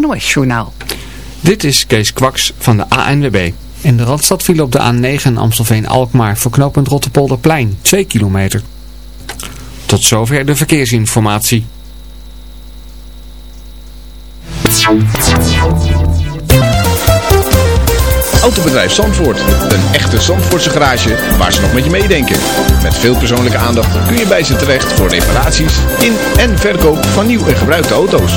NOS Journaal. Dit is Kees Kwaks van de ANWB. In de Randstad viel op de A9 Amstelveen-Alkmaar voor knooppunt Rotterpolderplein 2 kilometer. Tot zover de verkeersinformatie. Autobedrijf Zandvoort. Een echte Zandvoortse garage waar ze nog met je meedenken. Met veel persoonlijke aandacht kun je bij ze terecht voor reparaties in en verkoop van nieuw en gebruikte auto's.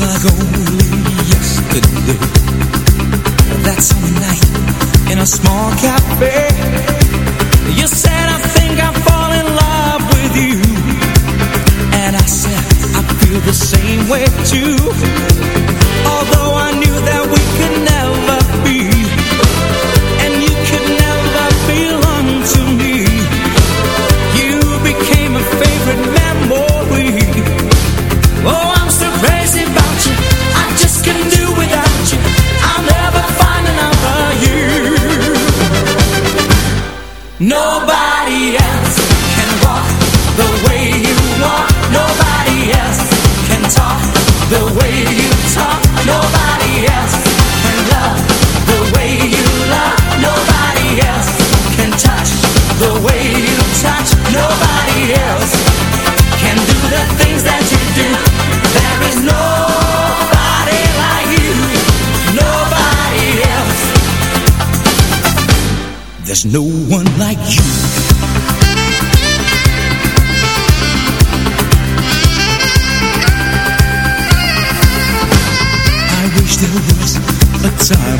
like only yesterday. That summer night. In a small cafe. You said I think I fall in love with you. And I said I feel the same way too. Although I knew that we could There's no one like you. time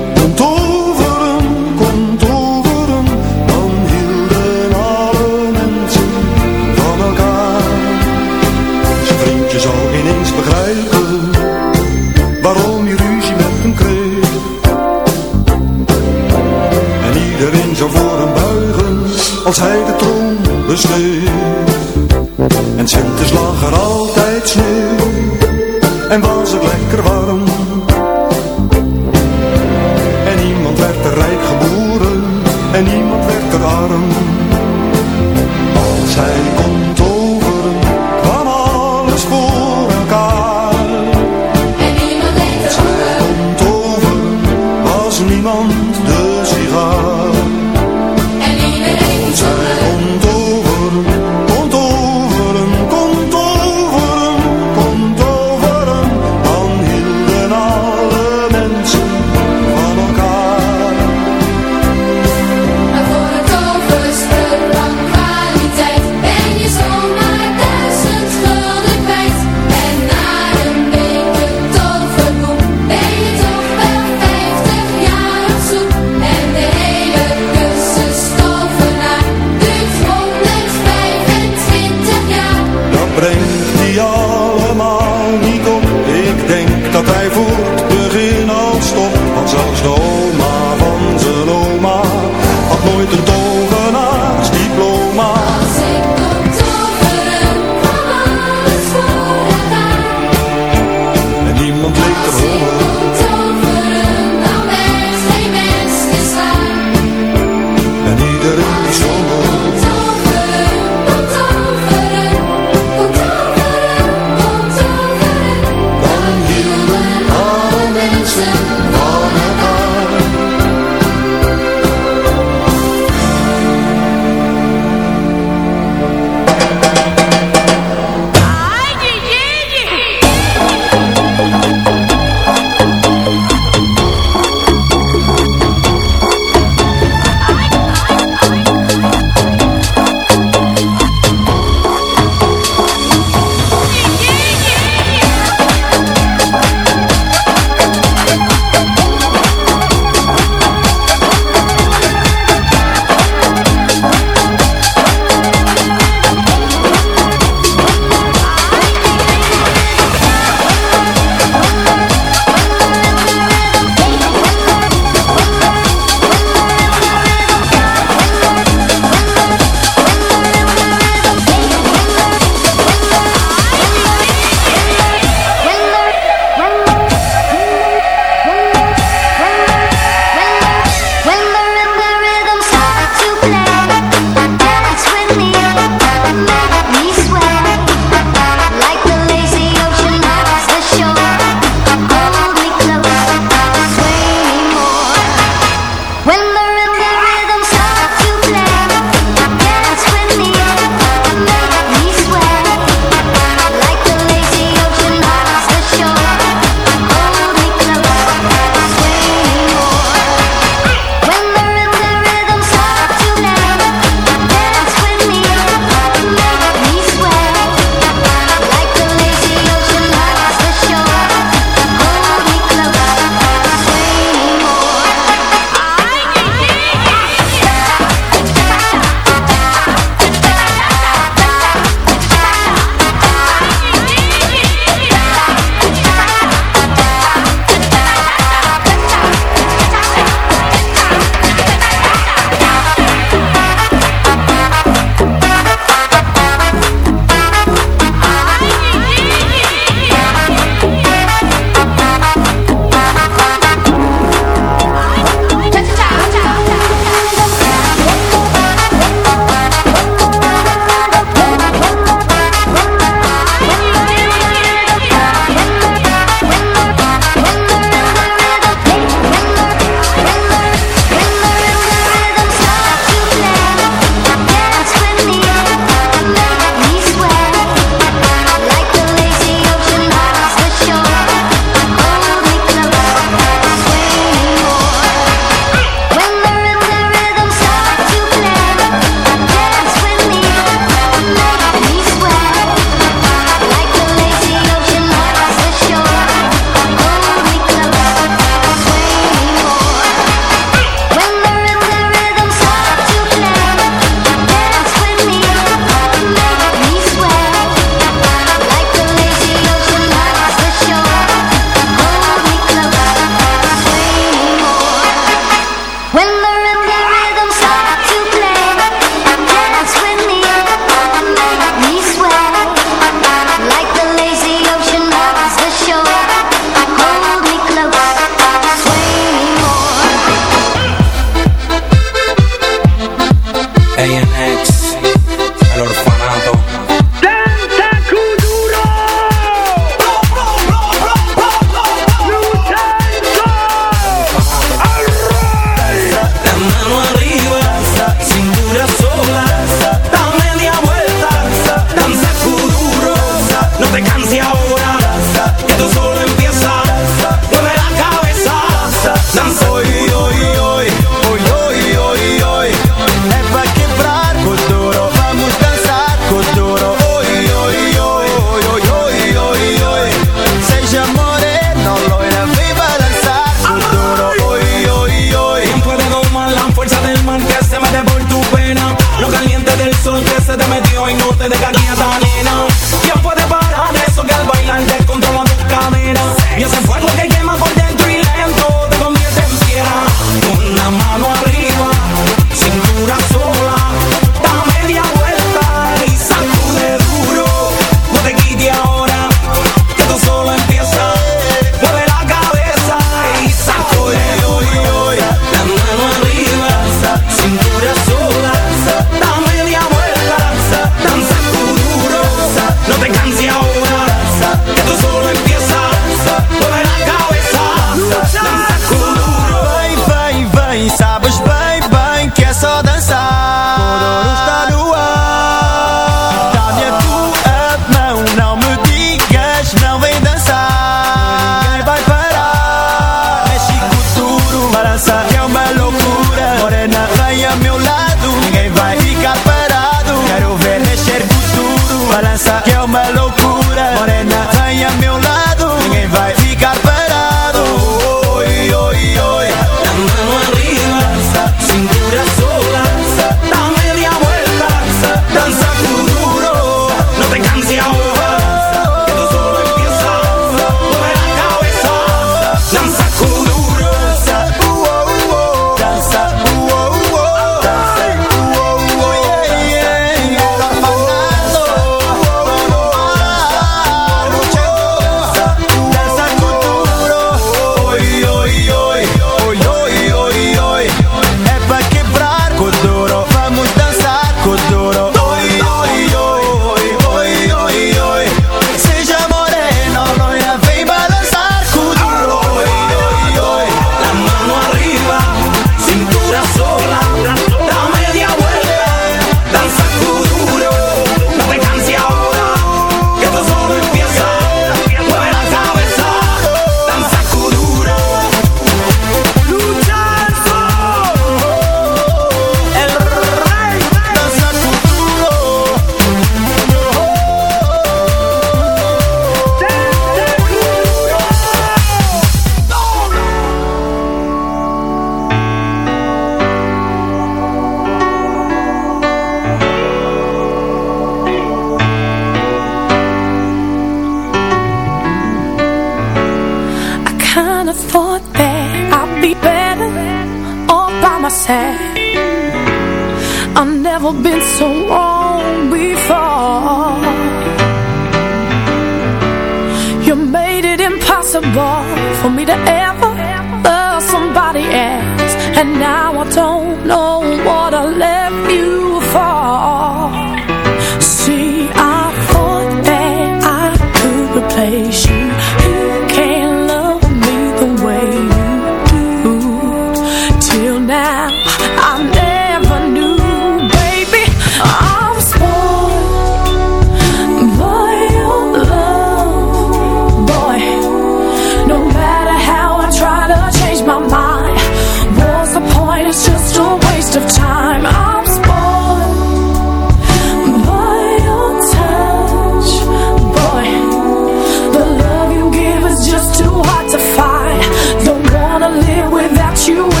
You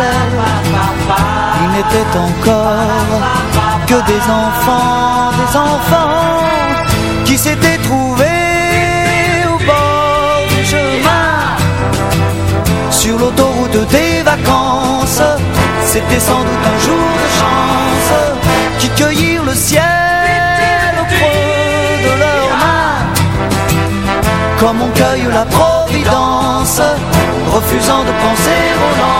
commençait. Ils n'étaient encore que des enfants, des enfants qui s'étaient trouvés au bord du chemin, sur l'autoroute des vacances. C'était sans doute un jour de chance qui cueillirent le ciel au creux de leurs comme on cueille la providence, refusant de penser au lendemain.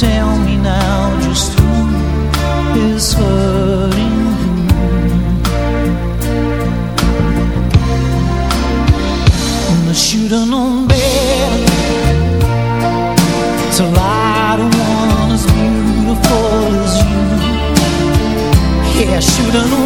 tell me now just who is hurting you? And I should have known better to lie to one as beautiful as you. Yeah, I should have known.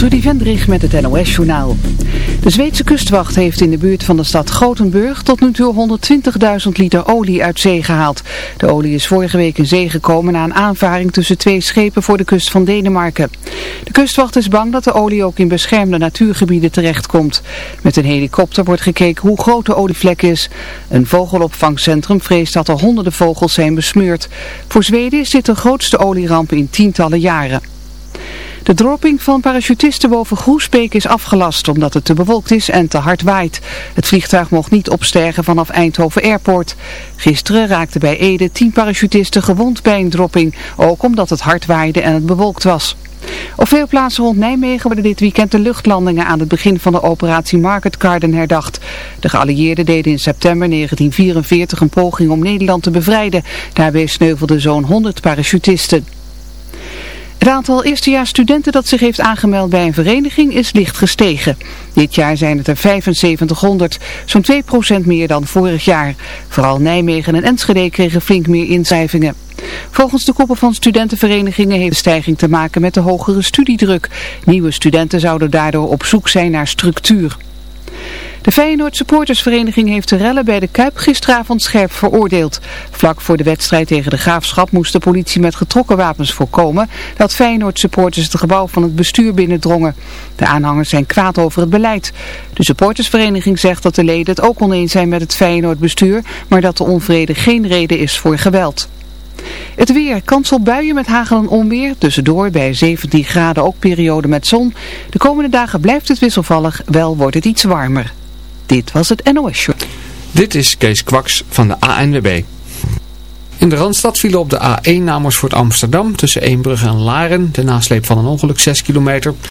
Trudy Vendrich met het NOS-journaal. De Zweedse kustwacht heeft in de buurt van de stad Gothenburg tot nu toe 120.000 liter olie uit zee gehaald. De olie is vorige week in zee gekomen na een aanvaring tussen twee schepen voor de kust van Denemarken. De kustwacht is bang dat de olie ook in beschermde natuurgebieden terechtkomt. Met een helikopter wordt gekeken hoe groot de olievlek is. Een vogelopvangcentrum vreest dat er honderden vogels zijn besmeurd. Voor Zweden is dit de grootste olieramp in tientallen jaren. De dropping van parachutisten boven Groesbeek is afgelast omdat het te bewolkt is en te hard waait. Het vliegtuig mocht niet opstijgen vanaf Eindhoven Airport. Gisteren raakten bij Ede tien parachutisten gewond bij een dropping, ook omdat het hard waaide en het bewolkt was. Op veel plaatsen rond Nijmegen worden dit weekend de luchtlandingen aan het begin van de operatie Market Garden herdacht. De geallieerden deden in september 1944 een poging om Nederland te bevrijden. Daarbij sneuvelden zo'n 100 parachutisten. Het aantal eerstejaarsstudenten dat zich heeft aangemeld bij een vereniging is licht gestegen. Dit jaar zijn het er 7500, zo'n 2% meer dan vorig jaar. Vooral Nijmegen en Enschede kregen flink meer inschrijvingen. Volgens de koppen van studentenverenigingen heeft de stijging te maken met de hogere studiedruk. Nieuwe studenten zouden daardoor op zoek zijn naar structuur. De Feyenoord supportersvereniging heeft de rellen bij de Kuip gisteravond scherp veroordeeld. Vlak voor de wedstrijd tegen de Graafschap moest de politie met getrokken wapens voorkomen dat Feyenoord supporters het gebouw van het bestuur binnendrongen. De aanhangers zijn kwaad over het beleid. De supportersvereniging zegt dat de leden het ook oneens zijn met het Feyenoord bestuur, maar dat de onvrede geen reden is voor geweld. Het weer, kans op buien met hagel en onweer. Tussendoor bij 17 graden ook periode met zon. De komende dagen blijft het wisselvallig, wel wordt het iets warmer. Dit was het NOS Show. Dit is Kees Kwaks van de ANWB. In de Randstad vielen op de A1 Amersfoort Amsterdam tussen Eembrugge en Laren. De nasleep van een ongeluk 6 kilometer.